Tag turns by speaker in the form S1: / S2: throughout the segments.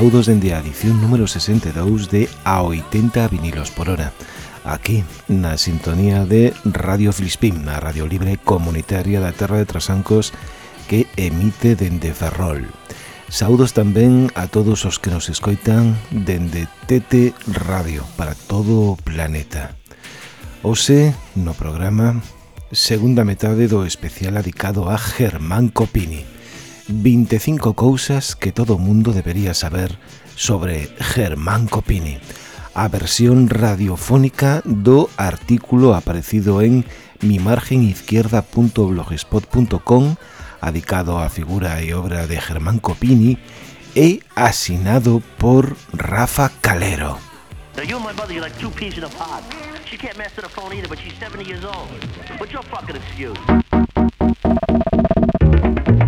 S1: Saudos dende a edición número 62 de A 80 vinilos por hora aquí na sintonía de Radio Filispín, a radio libre comunitaria da Terra de Trasancos que emite dende Ferrol. Saudos tamén a todos os que nos escoitan dende Tete Radio para todo o planeta. Ose, no programa, segunda metade do especial adicado a Germán Copini. 25 cousas que todo mundo debería saber sobre Germán Copini. A versión radiofónica do artículo aparecido en mimargenizquierda.blogspot.com adicado á figura e obra de Germán Copini e asinado por Rafa Calero.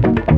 S1: Now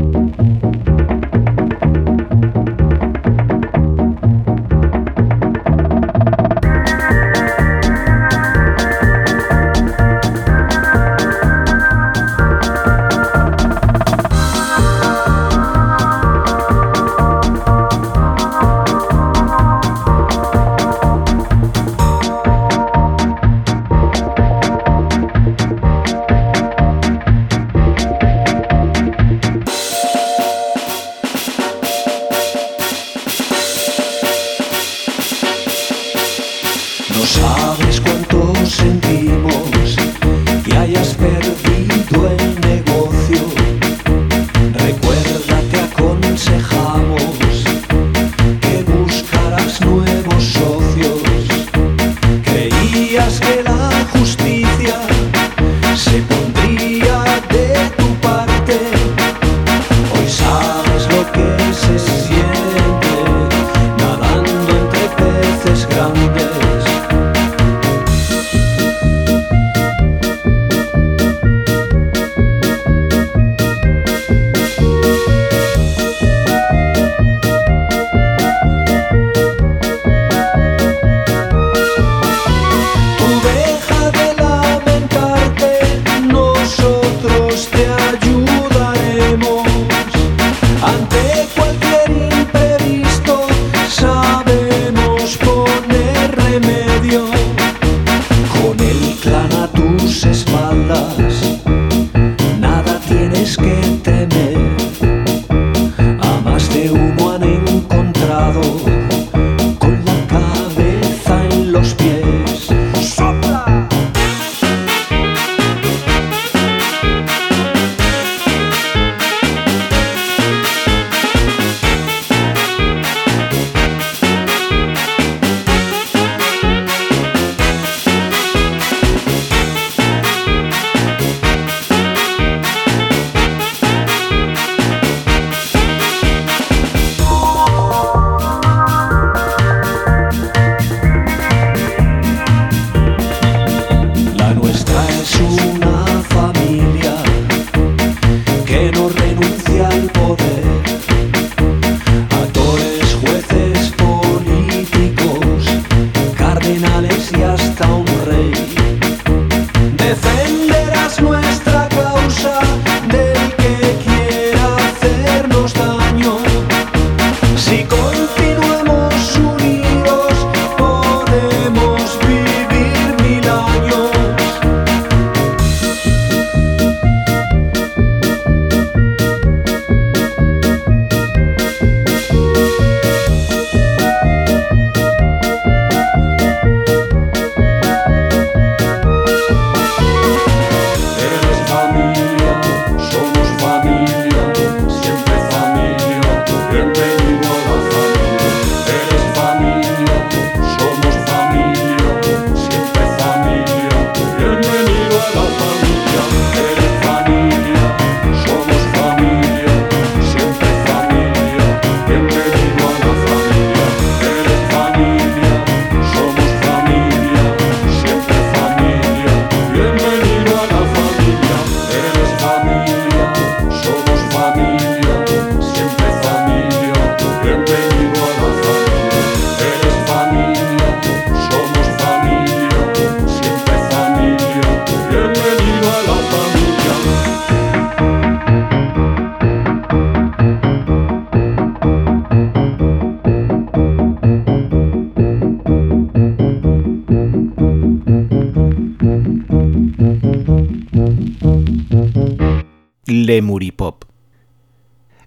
S2: Lemuripop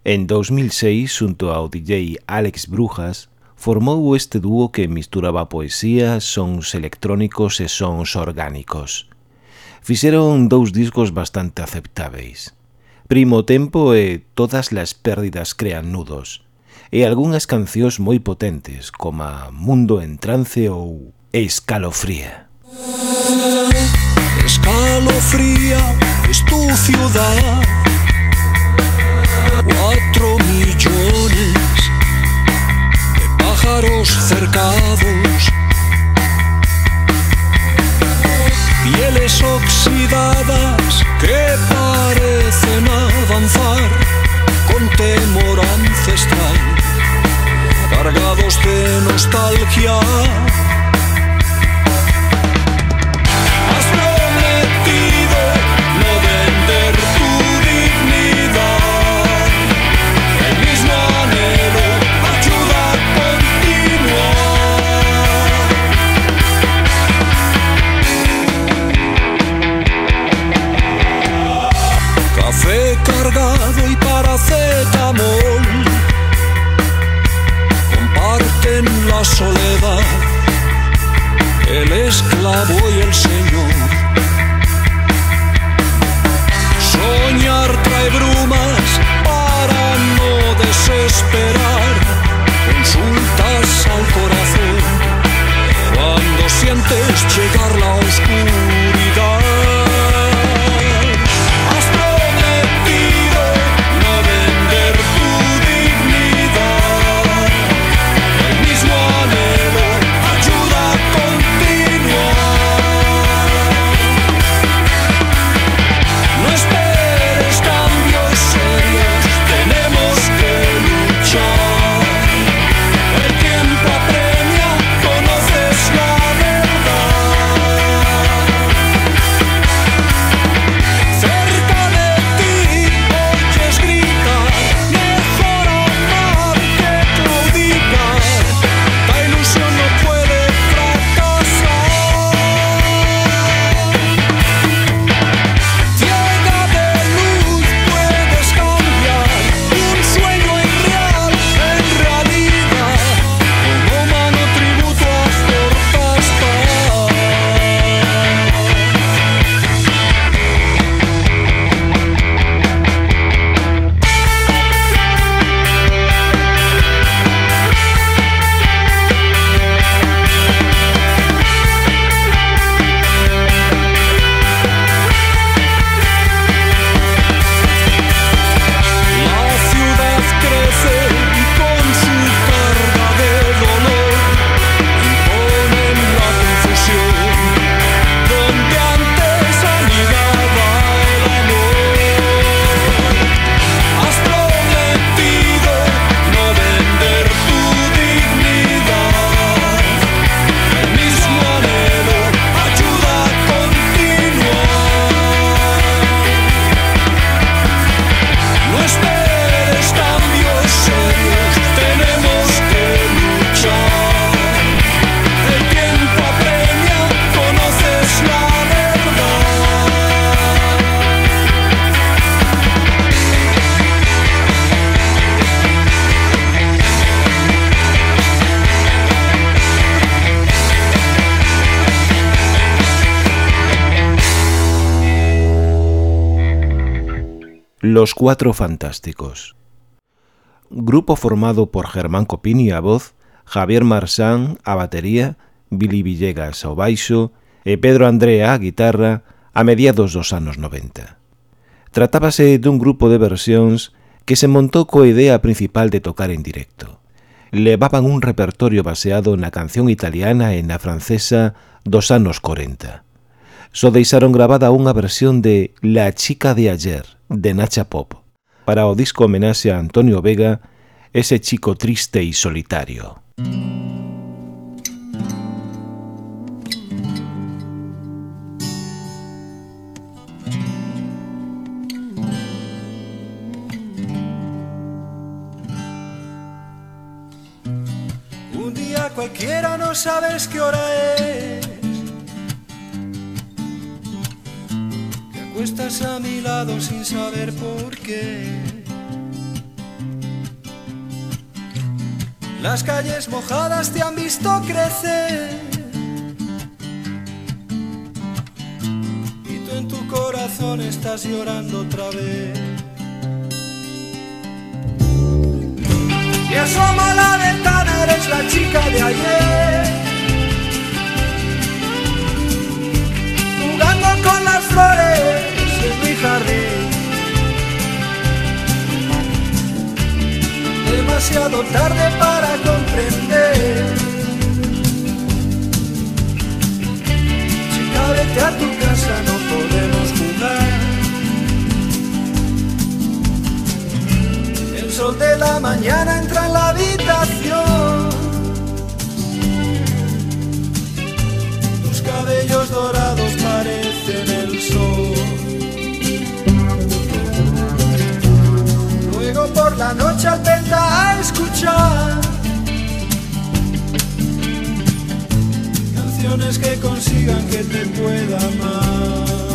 S2: En 2006, xunto ao DJ Alex Brujas, formou este dúo que misturaba poesía, sons electrónicos e sons orgánicos. Fixeron dous discos bastante aceptáveis. Primo Tempo e Todas las pérdidas crean nudos, e algunhas cancións moi potentes, como Mundo en trance ou Escalofría.
S1: Escalofría es tu ciudad. Cuatro millones de pájaros cercados. Pieles oxidadas que parecen avanzar con temor ancestral Cargados de nostalgia esclavo y el señor. Soñar trae brumas para no desesperar, consultas al corazón cuando sientes llegar la oscuridad.
S2: Los Cuatro Fantásticos. Grupo formado por Germán Copini a voz, Javier Marsán a batería, Billy Villegas ao baixo e Pedro Andrea a guitarra a mediados dos anos 90. Tratábase dun grupo de versións que se montou coa idea principal de tocar en directo. Levaban un repertorio baseado na canción italiana e na francesa dos anos 40. Só deixaron grabada unha versión de La chica de ayer, de Nacha Pop, para o disco a Antonio Vega, ese chico triste e solitario.
S1: Un día cualquiera no sabes qué hora es Tú estás a mi lado sin saber por qué. Las calles mojadas te han visto crecer. Y tú en tu corazón estás llorando otra vez. Y asoma la ventana, eres la chica de ayer. Las flores en mi jardín. Demasiado tarde para comprender. Chica, vete a tu casa, no podemos jugar. El sol de la mañana entra en la habitación. Tus cabellos dorados parecen por la noche atenta a escuchar canciones que consigan que te pueda amar.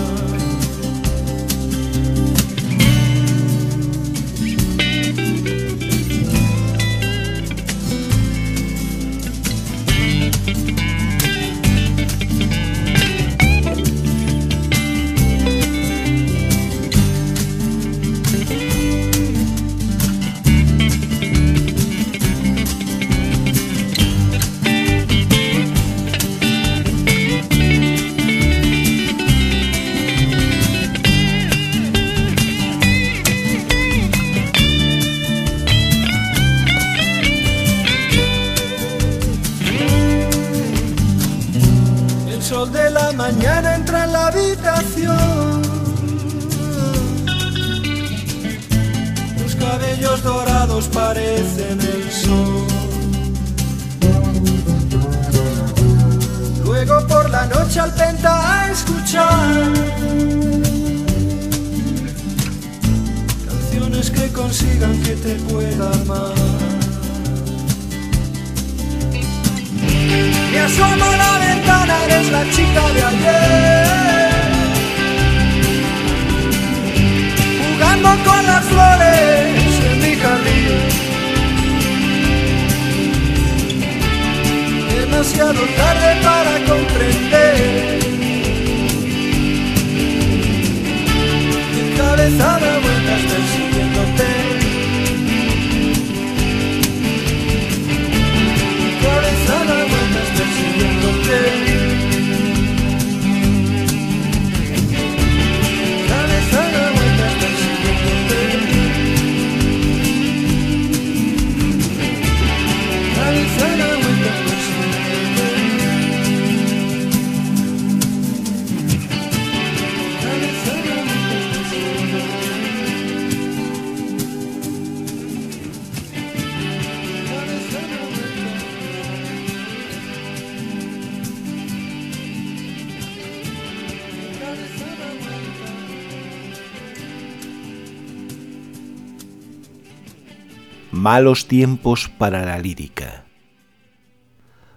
S2: Malos tiempos para la lírica.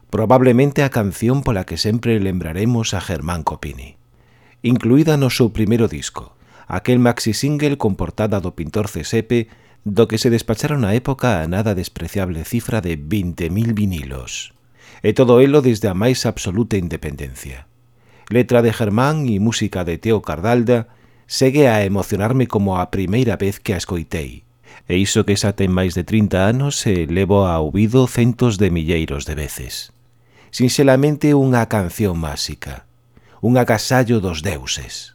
S2: Probablemente a canción pola que sempre lembraremos a Germán Copini. Incluída no seu primeiro disco, aquel maxi single con portada do pintor Cesepe, do que se despacharon a época a nada despreciable cifra de 20.000 vinilos. E todo elo desde a máis absoluta independencia. Letra de Germán e música de Teo Cardalda segue a emocionarme como a primeira vez que a escoitei, e iso que xa ten máis de 30 anos se levo a ouvido centos de milleiros de veces. Sinxelamente unha canción máxica, un agasallo dos deuses.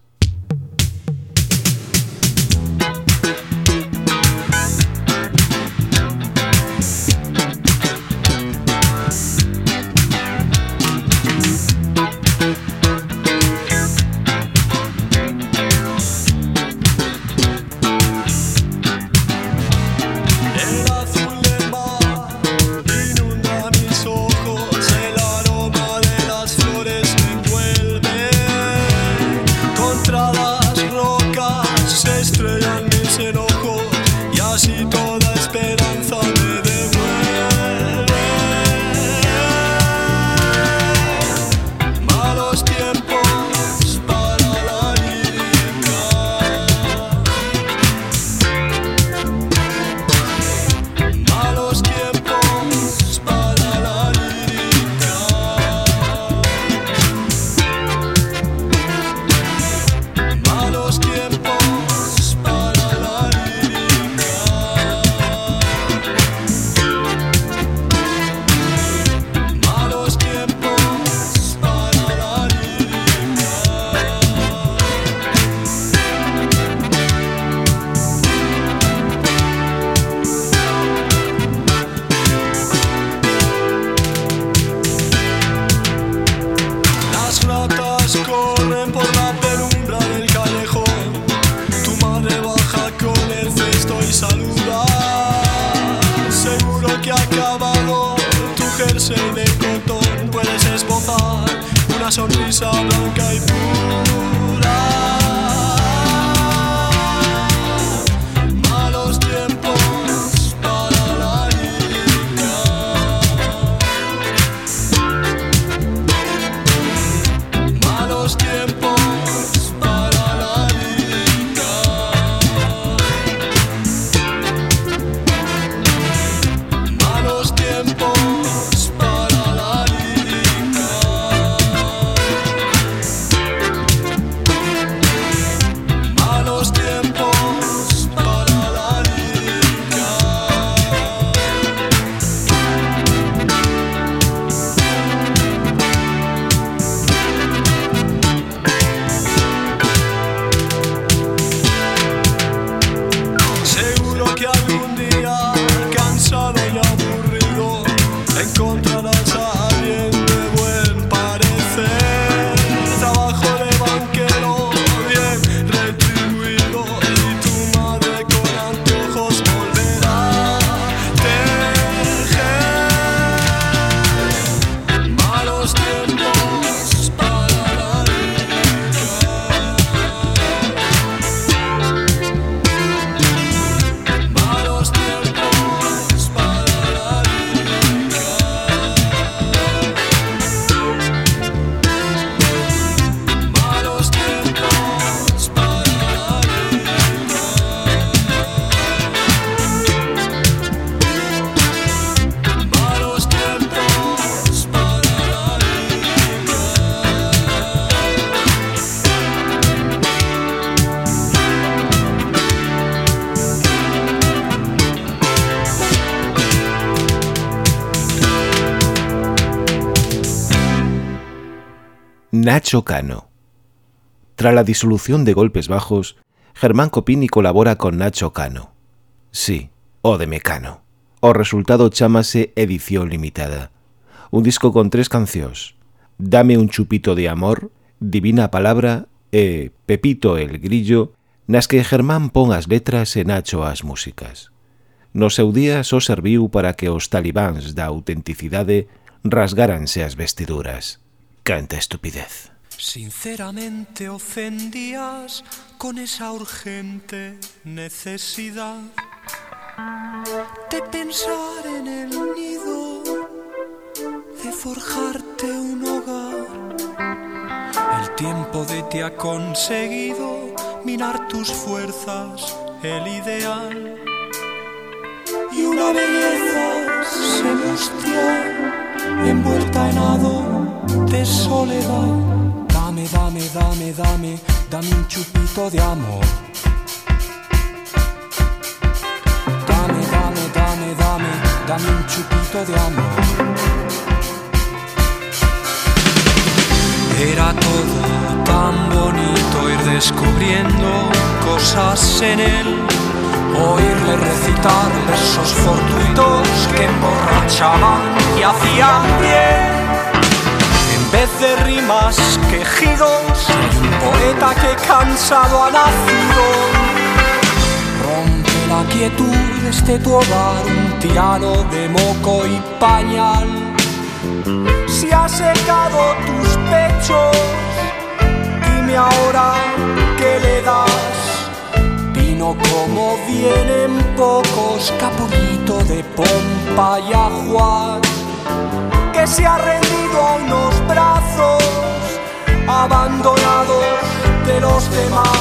S2: Cano. Tras la disolución de Golpes Bajos, Germán Copini colabora con Nacho Cano. Sí, o de Mecano. O resultado chamase Edición Limitada. Un disco con tres cancións. Dame un chupito de amor, Divina Palabra e Pepito el Grillo, nas que Germán pon as letras e Nacho as músicas. No seu día só serviu para que os talibáns da autenticidade rasgaranse as vestiduras. Canta estupidez.
S1: Sinceramente ofendías con esa urgente necesidad de pensar en el nido, de forjarte un hogar. El tiempo de ti ha conseguido minar tus fuerzas, el ideal. Y una belleza celestial envuelta en ado de soledad. Dame, dame, dame, dame, un chupito de amor. Dame, dame, dame, dame, dame un chupito de amor. Era todo tan bonito ir descubriendo cosas en él, oírle recitar versos fortuitos que emborrachaban y hacían bien vez de rimas, quejidos, un poeta que cansado ha nacido. Rompe la quietud de este tu hogar, un tirano de moco y pañal. Si ha secado tus pechos, dime ahora qué le das. Vino como vienen pocos, capulito de pompa y ajuar que se ha rendido a unos brazos abandonados de los demás.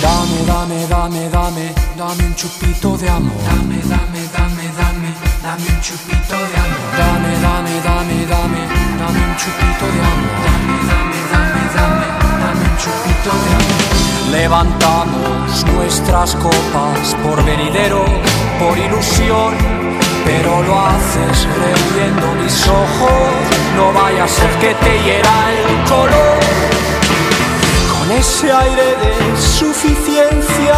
S1: Dame, dame, dame, dame, dame un chupito de amor. Dame, dame, dame, dame, dame un chupito de amor. Dame, dame, dame, dame, dame un chupito de amor. Dame, dame, dame, dame, dame un chupito de amor. Levantamos nuestras copas por venidero, por ilusión pero lo haces reuniendo mis ojos. No vaya a ser que te hiera el color. Con ese aire de suficiencia,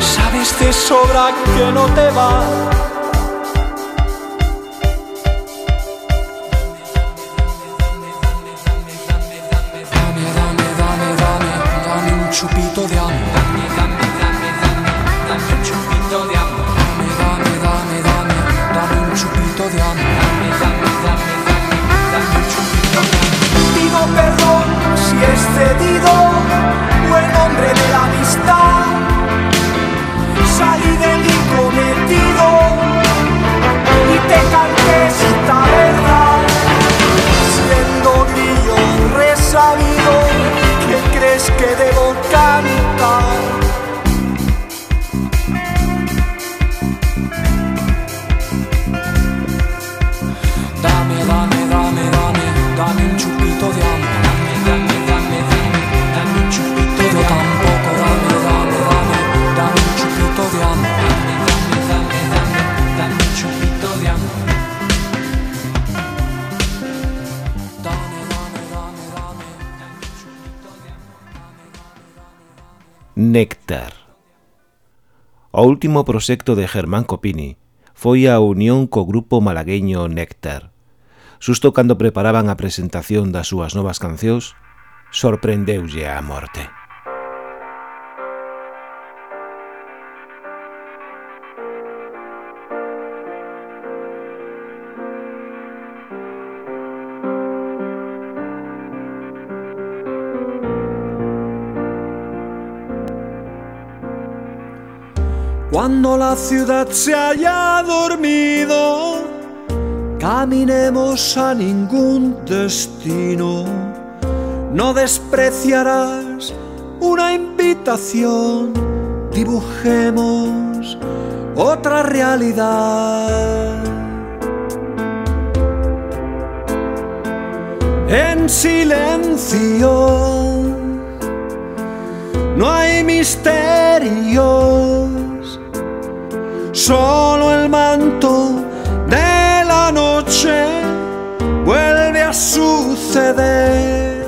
S1: sabes de sobra que no te va. Dame, dame, dame, dame, dame un chupito de de.
S2: O último proxecto de Germán Copini foi a unión co grupo malagueño Néctar. Susto cando preparaban a presentación das súas novas cancións, sorprendeulle a morte.
S1: Cuando la ciudad se haya dormido, caminemos a ningún destino. No despreciarás una invitación, dibujemos otra realidad. En silencio, no hay misterio Solo el manto de la noche vuelve a suceder.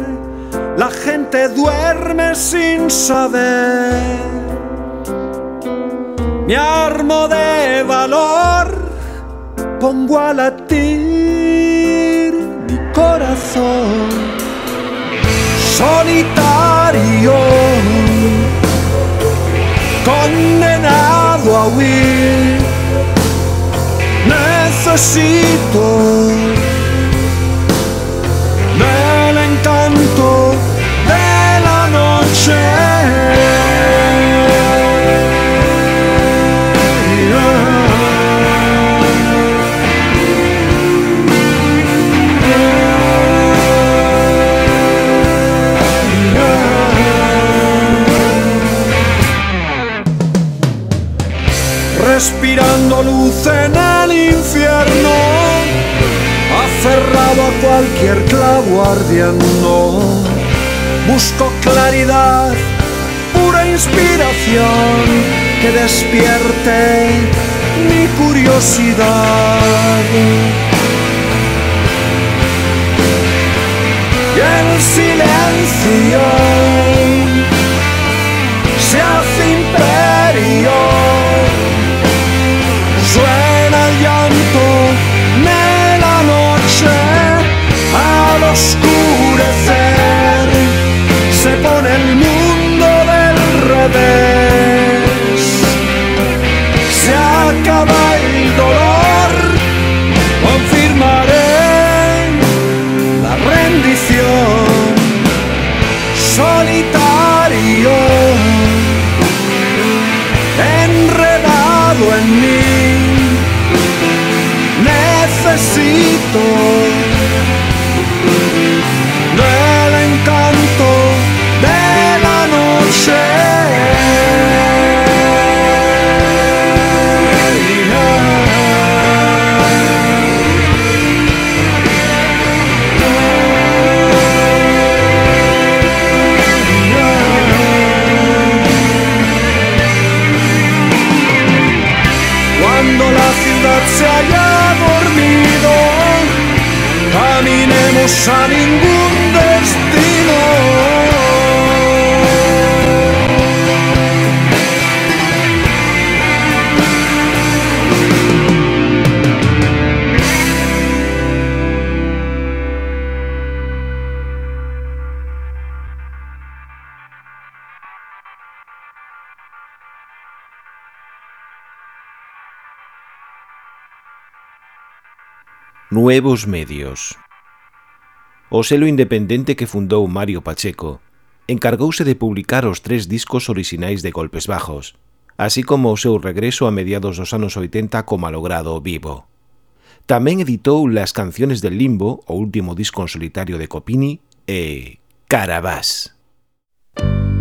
S1: La gente duerme sin saber. Mi armo de valor, pongo a latir mi corazón solitario condenado a huir. Necesito del encanto de la noche. Respirando luz en el infierno, aferrado a cualquier clavo ardiendo. Busco claridad, pura inspiración que despierte mi curiosidad. Y el silencio se hace imperio lost
S2: Nuevos medios. O selo independente que fundou Mario Pacheco encargouse de publicar os tres discos orixinais de Golpes Bajos, así como o seu regreso a mediados dos anos 80 como logrado vivo. Tamén editou Las canciones del limbo, o último disco en solitario de Copini, e Carabás.
S3: Música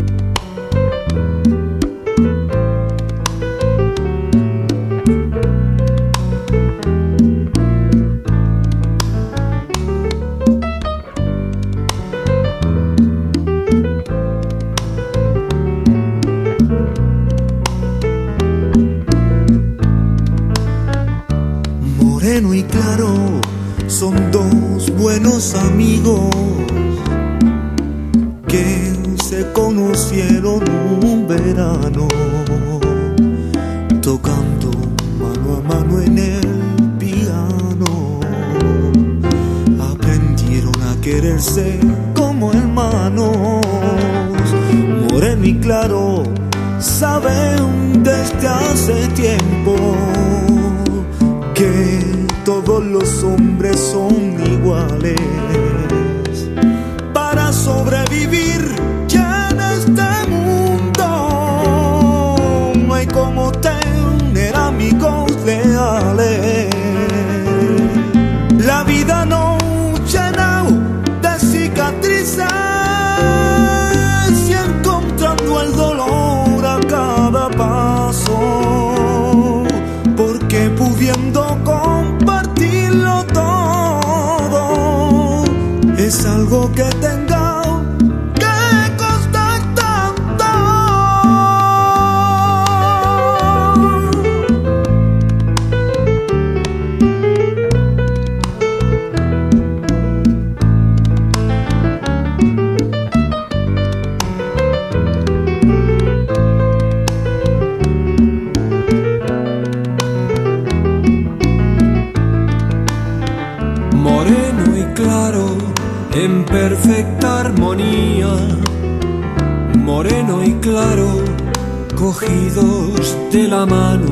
S3: de la mano,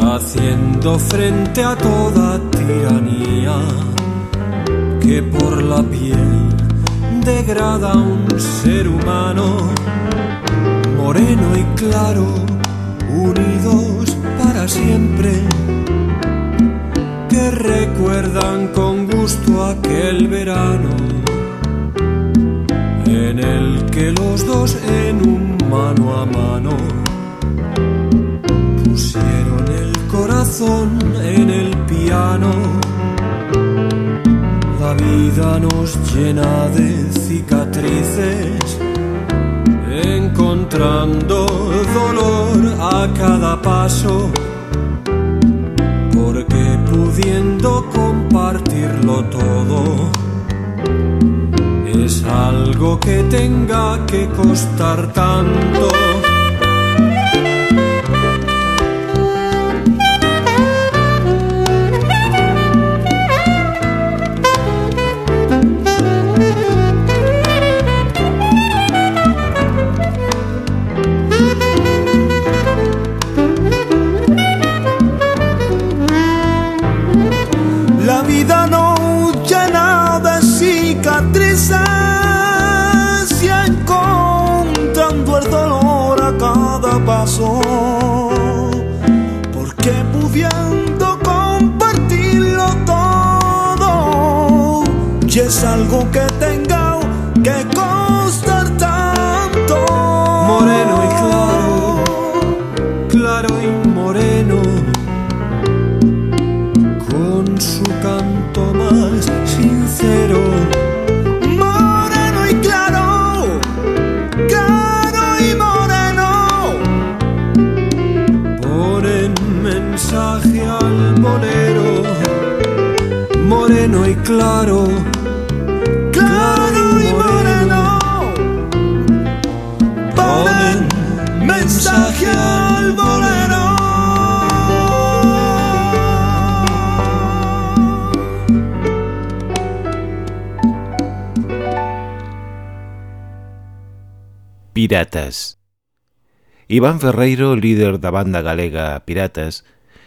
S3: haciendo frente a toda tiranía que por la piel degrada un ser humano, moreno y claro, unidos para siempre que recuerdan con gusto aquel verano en el que los dos en un mano a mano pusieron el corazón en el piano. La vida nos llena de cicatrices, encontrando dolor a cada paso porque pudiendo compartirlo todo es algo que tenga que costar tanto. Porque claro, claro y moreno, ponen mensaje al bolero.
S2: Piratas Iván Ferreiro, líder da banda galega Piratas,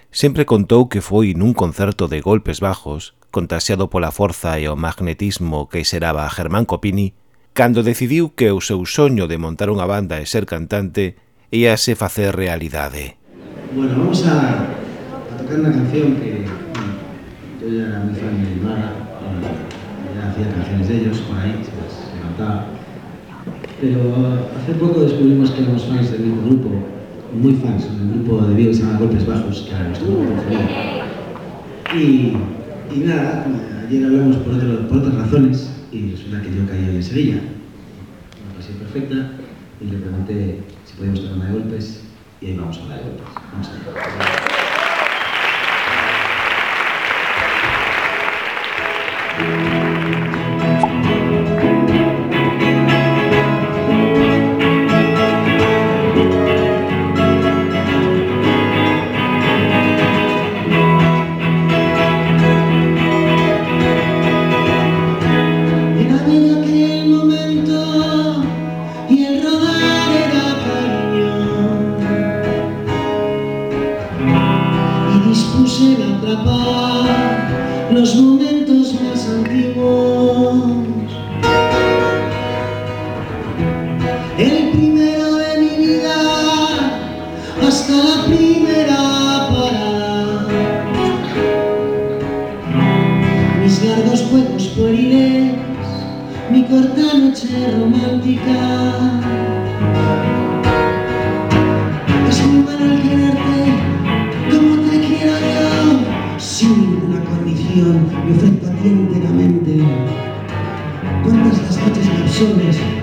S2: sempre contou que foi nun concerto de golpes bajos contaxiado pola forza e o magnetismo que xeraba Germán Copini, cando decidiu que o seu soño de montar unha banda e ser cantante íase facer realidade.
S4: Bueno, vamos a, a tocar unha canción que bueno, yo ya era muy fan de Ibarra, ya hacía canciones de ellos por ahí, se las cantaba. Pero hace poco descubrimos que éramos fans del mismo grupo, muy fans, un grupo de Diego que se llama Golpes Bajos, que era nuestro grupo preferido. Y y nada, ayer hablamos por, otro, por, otras razones y resulta que yo caí en Sevilla, una ocasión perfecta, y le pregunté si podíamos tocar una de golpes y ahí vamos a hablar de golpes. Vamos ver.
S5: romántica. Es muy bueno quererte como te quiero yo, sin ninguna condición, me ofrezco tienteramente. ¿Cuántas las noches me absorbes?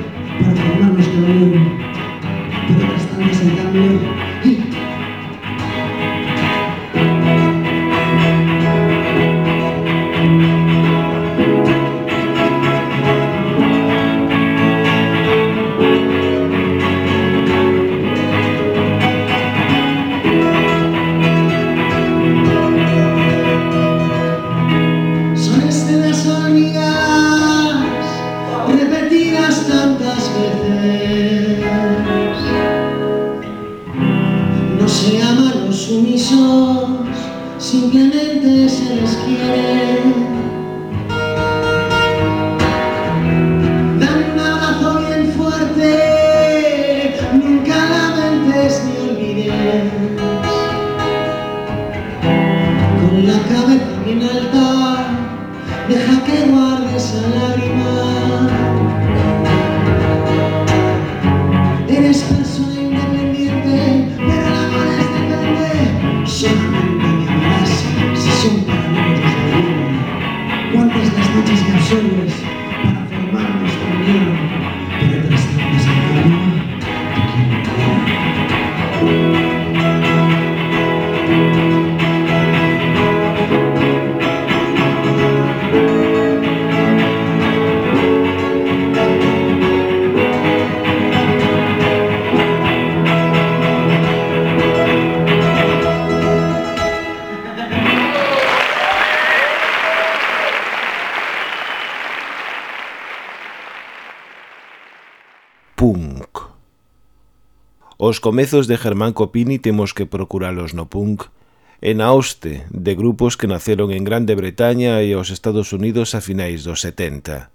S6: Os comezos de Germán Copini temos que procuralos no punk e na hoste de grupos que naceron en Grande Bretaña e os Estados Unidos a finais dos 70.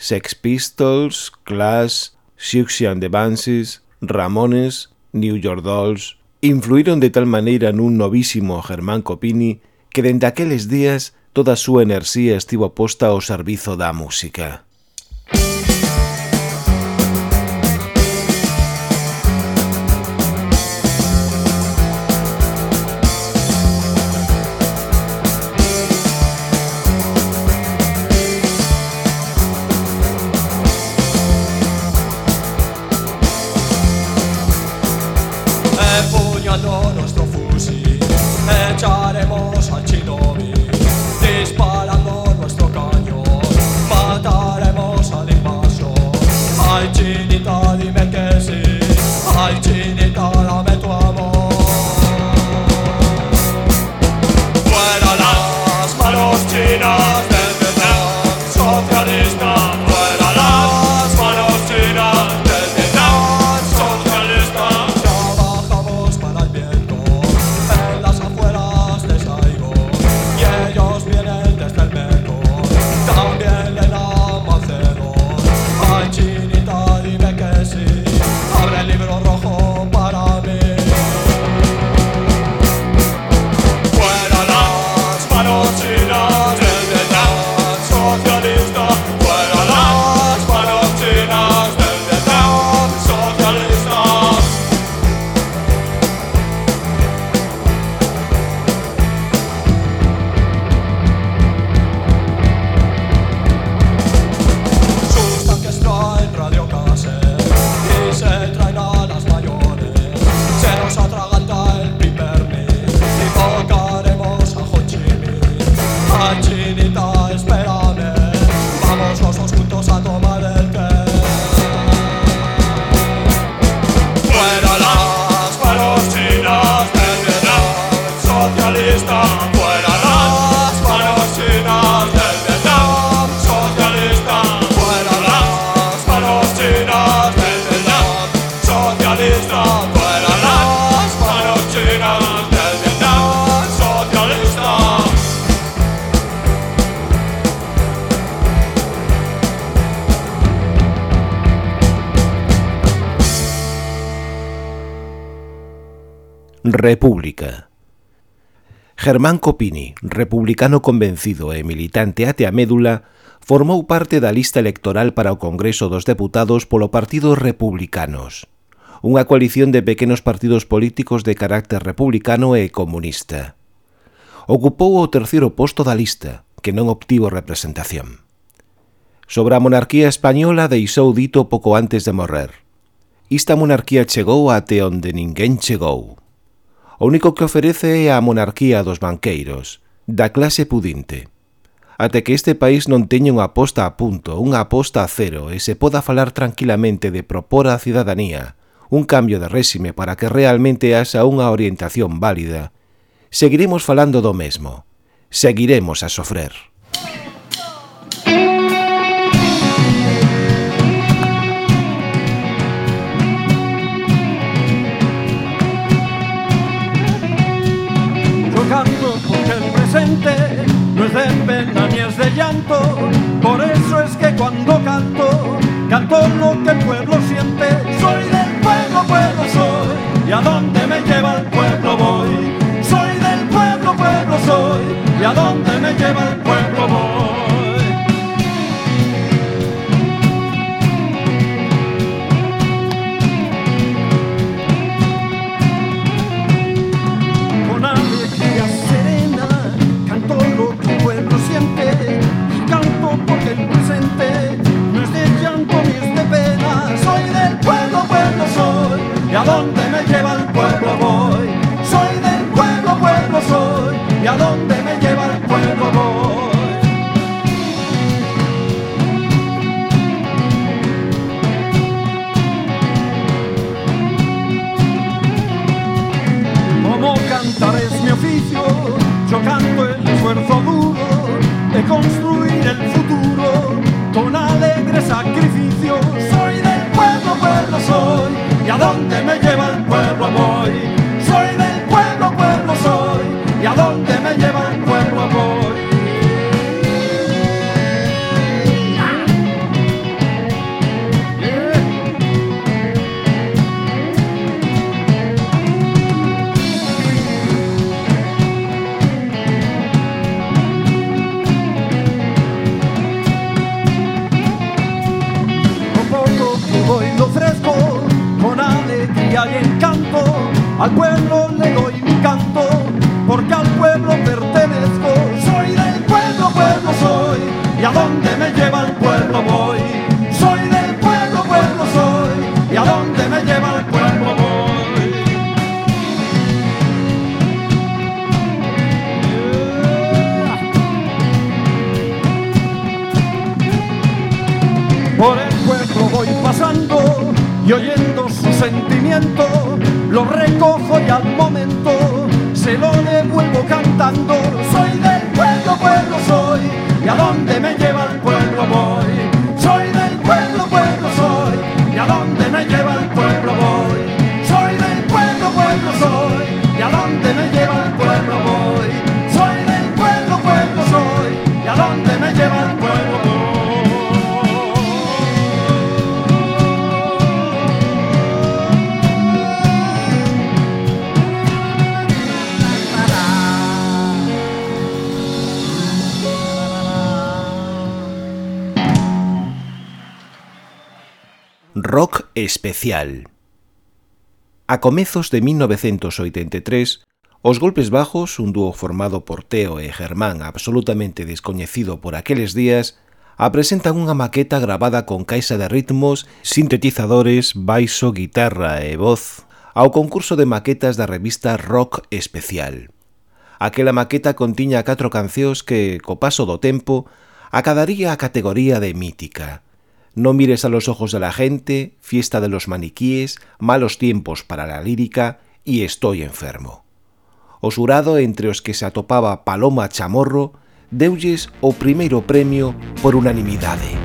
S6: Sex Pistols, Clash, Siouxsie and the Banshees, Ramones, New York Dolls... Influíron de tal maneira nun novísimo Germán Copini que dende aqueles días toda a súa enerxía estivo posta ao servizo da música.
S2: Germán Copini, republicano convencido e militante até a médula, formou parte da lista electoral para o Congreso dos Deputados polo Partido Republicanos, unha coalición de pequenos partidos políticos de carácter republicano e comunista. Ocupou o terceiro posto da lista, que non obtivo representación. Sobre a monarquía española deixou dito pouco antes de morrer. Esta monarquía chegou até onde ninguén chegou O único que ofrece é a monarquía dos banqueiros, da clase pudinte. Até que este país non teña unha aposta a punto, unha aposta a cero e se poda falar tranquilamente de propor á cidadanía un cambio de réxime para que realmente haxa unha orientación válida, seguiremos falando do mesmo. Seguiremos a sofrer.
S1: No es de pena ni es de llanto, por eso es que cuando canto, canto lo que el pueblo siente, soy del pueblo, pueblo soy, y a dónde me lleva el pueblo voy, soy del pueblo, pueblo soy, y a dónde me lleva el pueblo a dónde me lleva el pueblo voy. Soy del pueblo, pueblo soy, y a dónde me lleva el pueblo voy. Como cantar es mi oficio, yo canto el esfuerzo duro de construir el futuro con alegre sacrificio. Pueblo soy y a dónde me lleva el pueblo voy. Soy del pueblo, pueblo soy, y a dónde me lleva el pueblo voy. Y encanto, al pueblo
S2: especial. A comezos de 1983, os Golpes Bajos, un dúo formado por Teo e Germán absolutamente descoñecido por aqueles días, apresentan unha maqueta grabada con caixa de ritmos, sintetizadores, baixo, guitarra e voz ao concurso de maquetas da revista Rock Especial. Aquela maqueta contiña catro cancións que, co paso do tempo, acadaría a categoría de mítica. No mires a los ojos de la gente, Fiesta de los maniquíes, Malos tiempos para la lírica y Estoy enfermo. O xurado entre os que se atopaba Paloma Chamorro deulles o primeiro premio por unanimidade.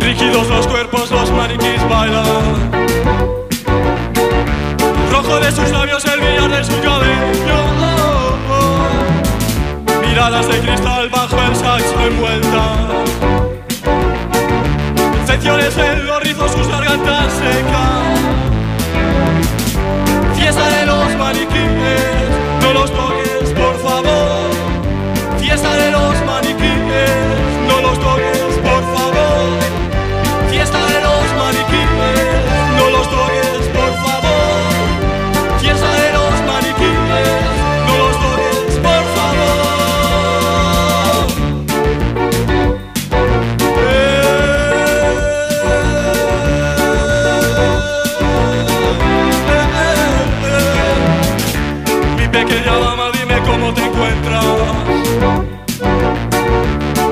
S6: Rígidos los cuerpos, los bailan bolas de cristal bajo el saxo envuelta. Secciones del gorrizo, sus gargantas secas. te encuentras.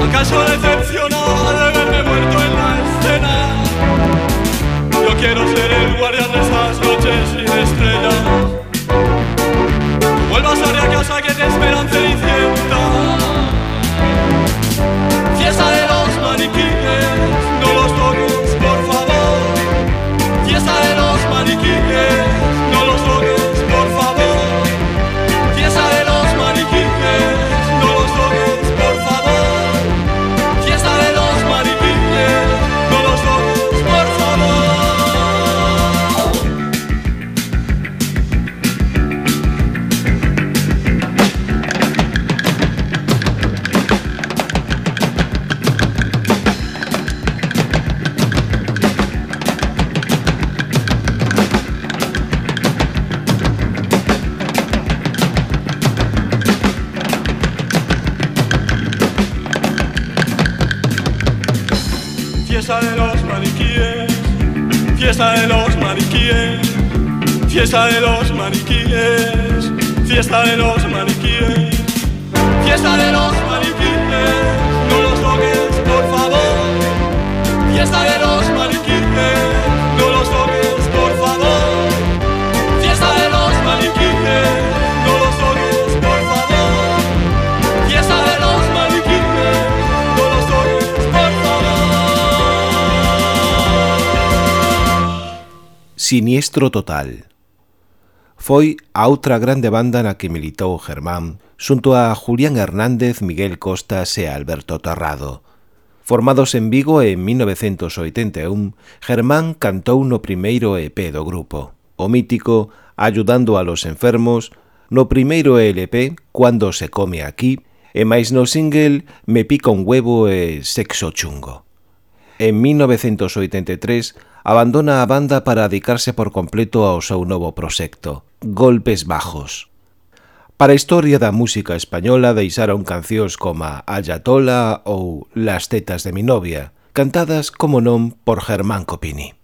S6: ¿Acaso decepcionado de verme muerto en la escena? Yo quiero ser el guardián. fiesta de los maniquíes, fiesta de los maniquíes, fiesta de los maniquíes, fiesta de los maniquíes, no los toques, por favor, fiesta de
S7: Siniestro Total. Foi a outra grande banda na que militou Germán, xunto a Julián Hernández, Miguel Costas e Alberto Torrado. Formados en Vigo en 1981, Germán cantou no primeiro EP do grupo, o mítico Ayudando a los enfermos, no primeiro LP Cuando se come aquí e máis no single Me pica un huevo e Sexo chungo. En 1983 abandona a banda para dedicarse por completo ao seu novo proxecto, Golpes Bajos. Para a historia da música española deixaron cancións como Ayatola ou Las tetas de mi novia, cantadas, como non, por Germán Copini.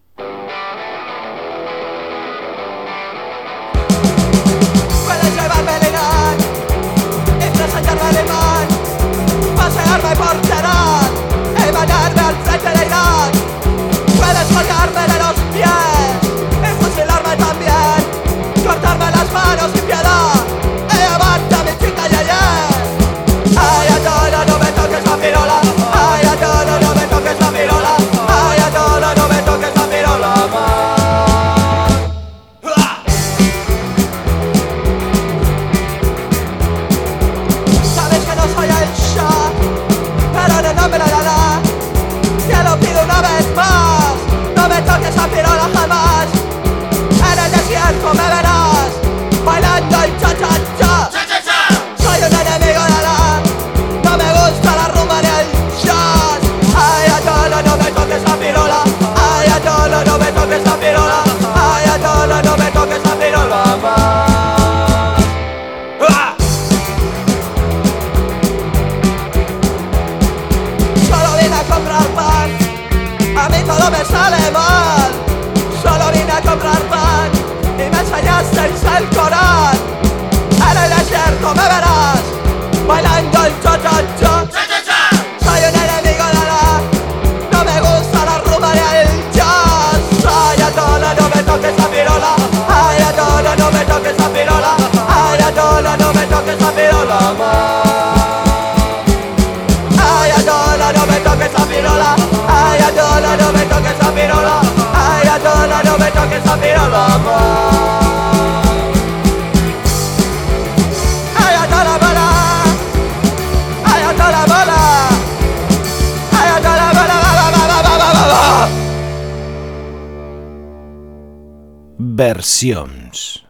S2: Versións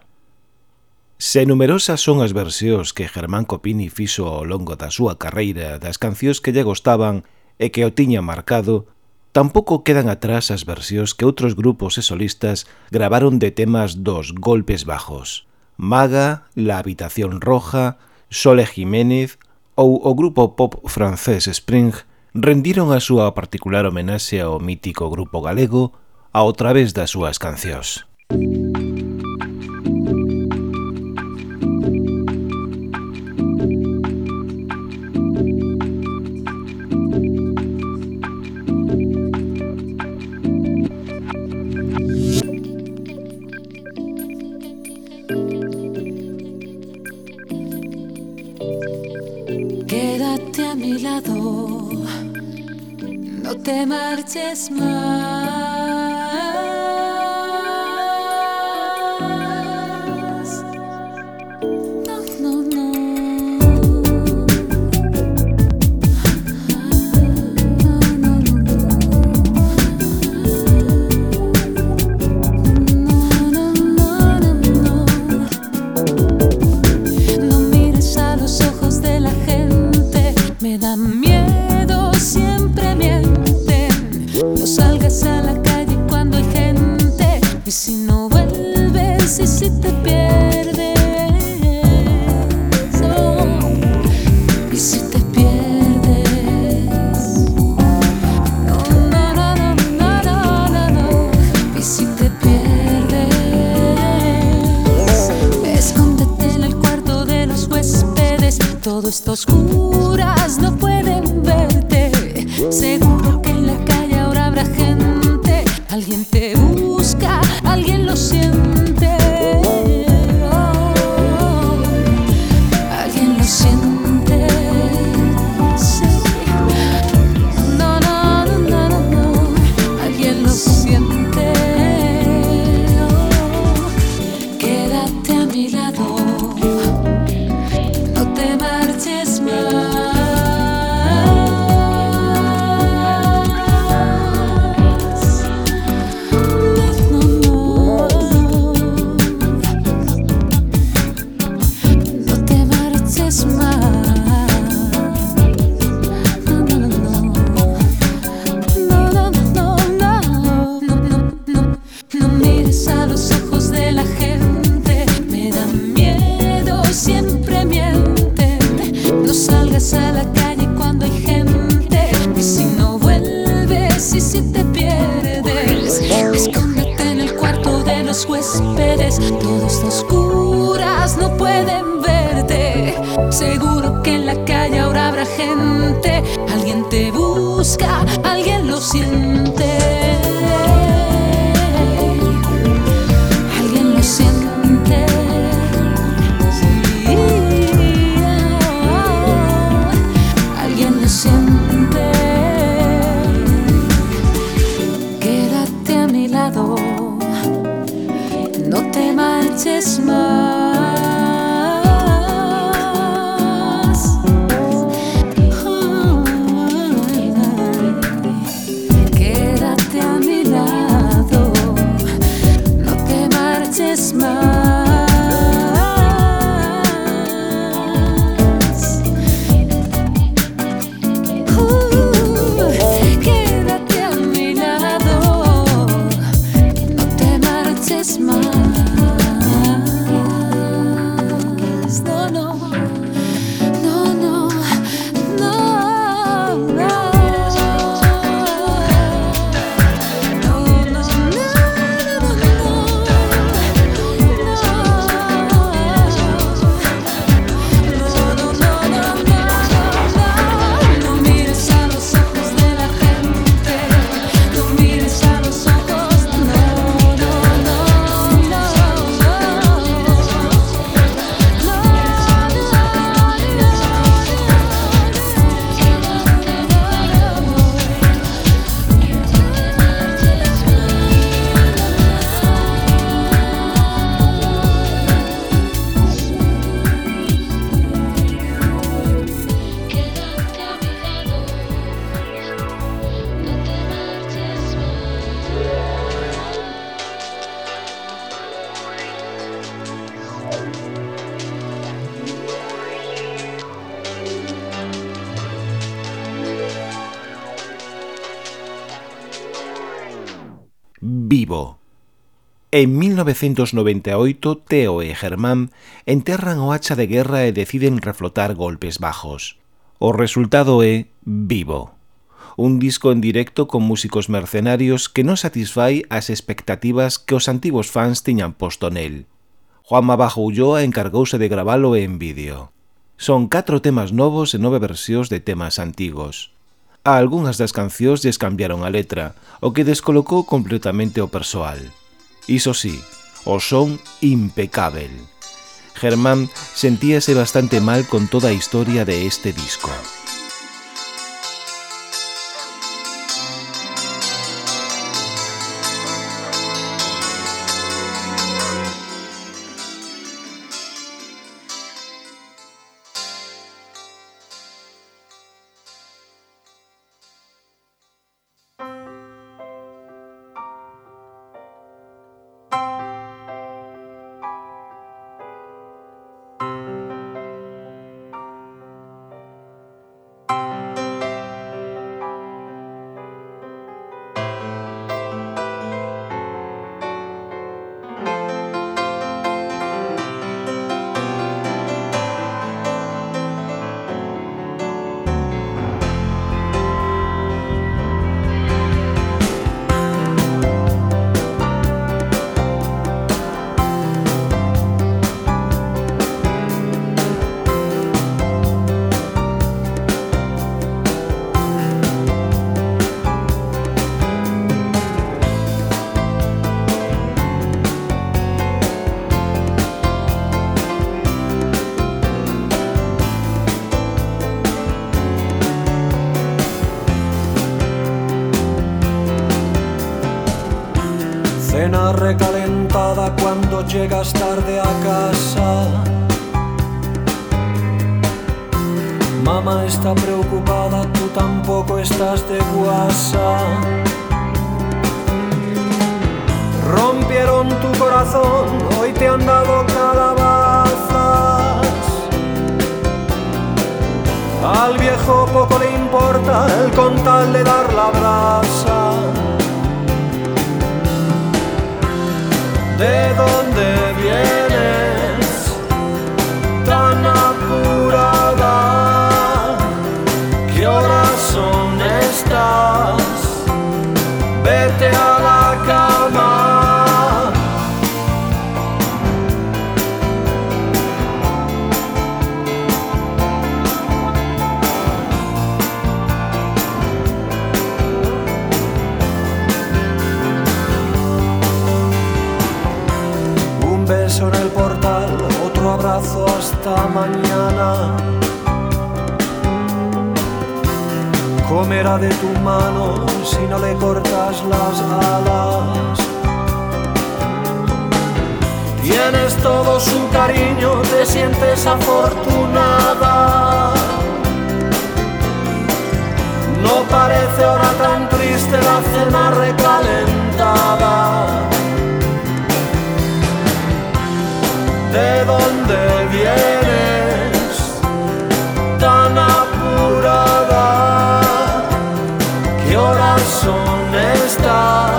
S2: Se numerosas son as versións que Germán Copini fixo ao longo da súa carreira das cancións que lle gostaban e que o tiña marcado, tampouco quedan atrás as versións que outros grupos e solistas gravaron de temas dos golpes bajos. Maga, La Habitación Roja, Sole Jiménez ou o grupo pop francés Spring rendiron a súa particular homenaxe ao mítico grupo galego ao través das súas cancións.
S8: Música
S2: Christmas. En 1998, Teo e Germán enterran o hacha de guerra e deciden reflotar golpes bajos. O resultado é Vivo, un disco en directo con músicos mercenarios que non satisfai as expectativas que os antigos fans tiñan posto nel. Juanma Bajo Ulloa encargouse de gravalo en vídeo. Son catro temas novos e nove versións de temas antigos. A algunhas das cancións lles cambiaron a letra, o que descolocou completamente o persoal. Iso sí, o son impecável. Germán sentíase bastante mal con toda historia de este disco.
S1: Llegas tarde a casa. Mamá está preocupada, tú tampoco estás de guasa. Rompieron tu corazón, hoy te han dado calabazas. Al viejo poco le importa el contarle de dar la brasa. ¿De dónde vienes mañana. Comerá de tu mano si no le cortas las alas. Tienes todo su cariño, te sientes afortunada. No parece ahora tan triste la cena recalentada. ¿De dónde vienes tan apurada? ¿Qué horas son estas?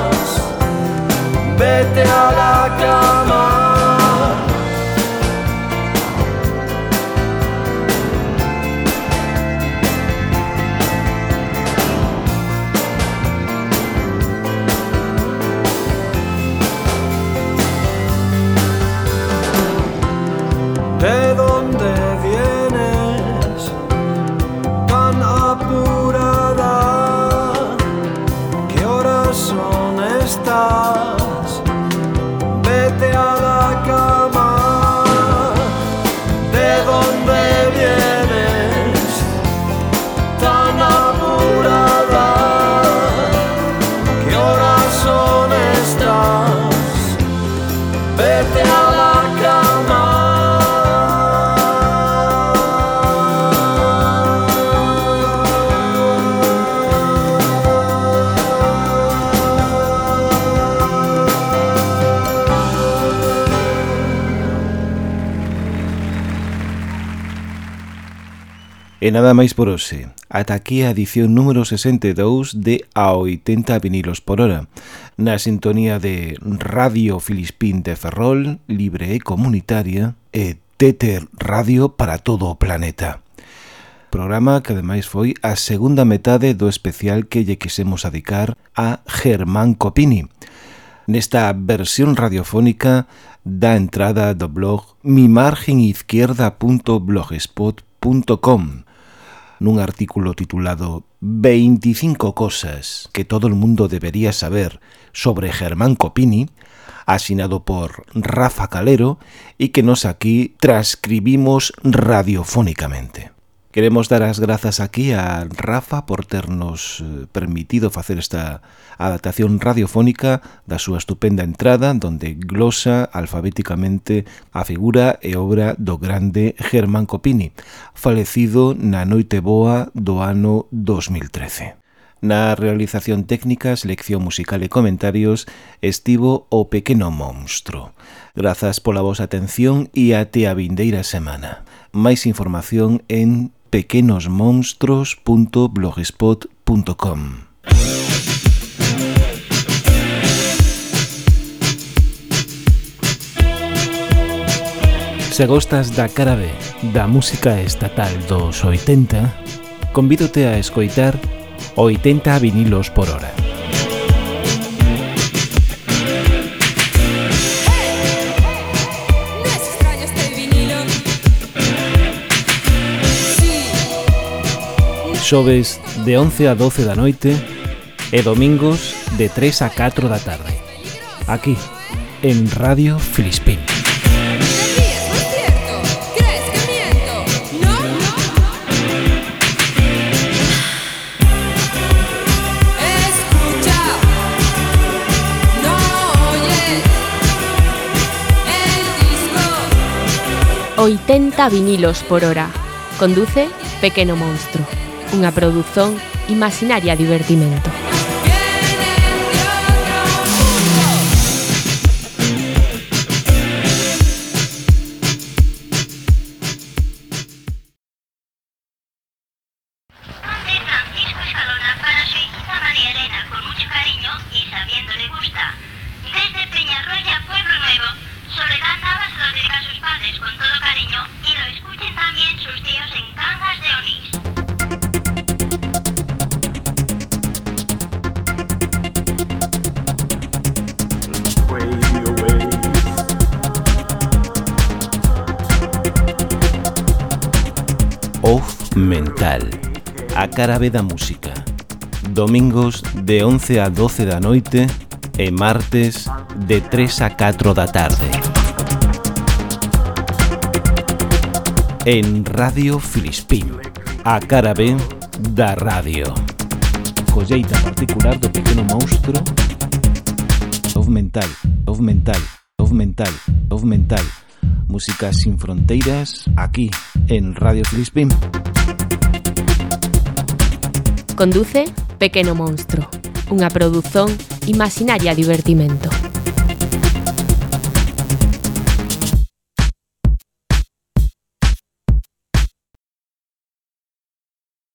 S2: E nada máis por hoxe. Ata aquí a edición número 62 de A 80 vinilos por hora. Na sintonía de Radio Filispín de Ferrol, libre e comunitaria, e Teter Radio para todo o planeta. Programa que ademais foi a segunda metade do especial que lle quisemos adicar a Germán Copini. Nesta versión radiofónica da entrada do blog mimargenizquierda.blogspot.com nun artículo titulado 25 cosas que todo el mundo debería saber sobre Germán Copini, asinado por Rafa Calero y que nos aquí transcribimos radiofónicamente. Queremos dar as grazas aquí a Rafa por ternos eh, permitido facer esta adaptación radiofónica da súa estupenda entrada donde glosa alfabéticamente a figura e obra do grande Germán Copini, falecido na noite boa do ano 2013. Na realización técnica, selección musical e comentarios estivo o pequeno monstro. Grazas pola vosa atención e até a vindeira semana. Máis información en pequenosmonstros.blogspot.com Se gostas da cara B da música estatal dos 80, convídote a escoitar 80 vinilos por hora. Xoves de 11 a 12 da noite e domingos de 3 a 4 da tarde. Aquí, en Radio Filispín.
S9: 80 vinilos por hora. Conduce Pequeno Monstro. Unha produción Imaginaria Divertimento.
S2: Cara da Música. Domingos de 11 a 12 da noite e martes de 3 a 4 da tarde. En Radio Filispín A cara B da radio. Colleita particular do pequeno monstro. Of mental, of mental, of mental, of mental. Música sin fronteiras aquí en Radio Filispín.
S9: Conduce Pequeno Monstro. Unha produción Imaginaria Divertimento.